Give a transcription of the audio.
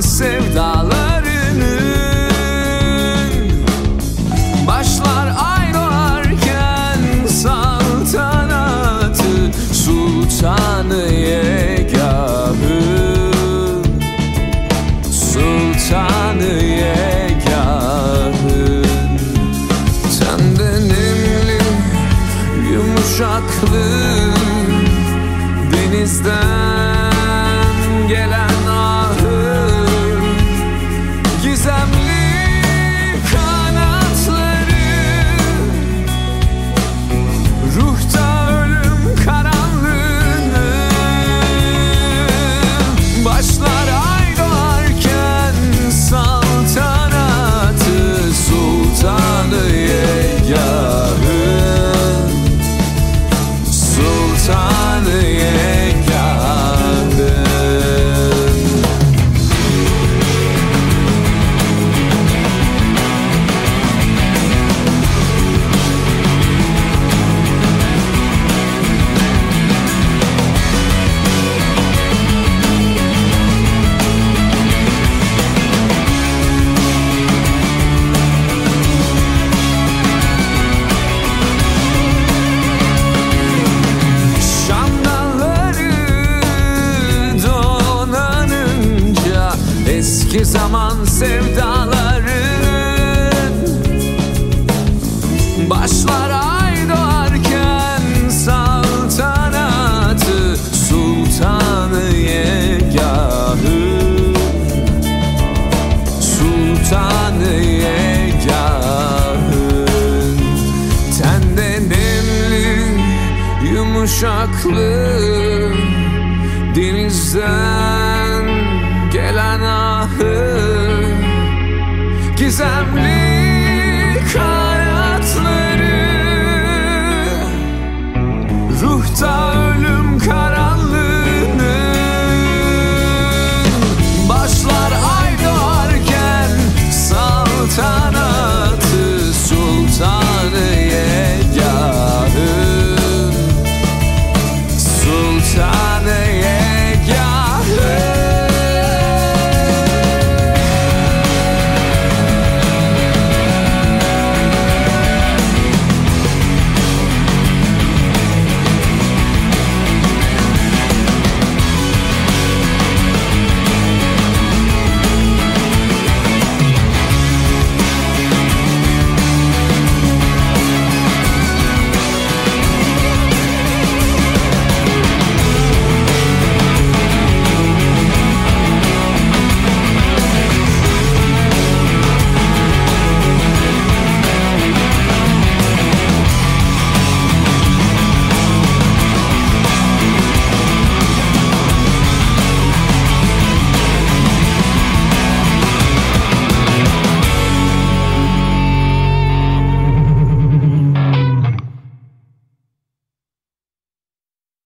zaman yumuşaklı Denizden gelen ahı Gizemli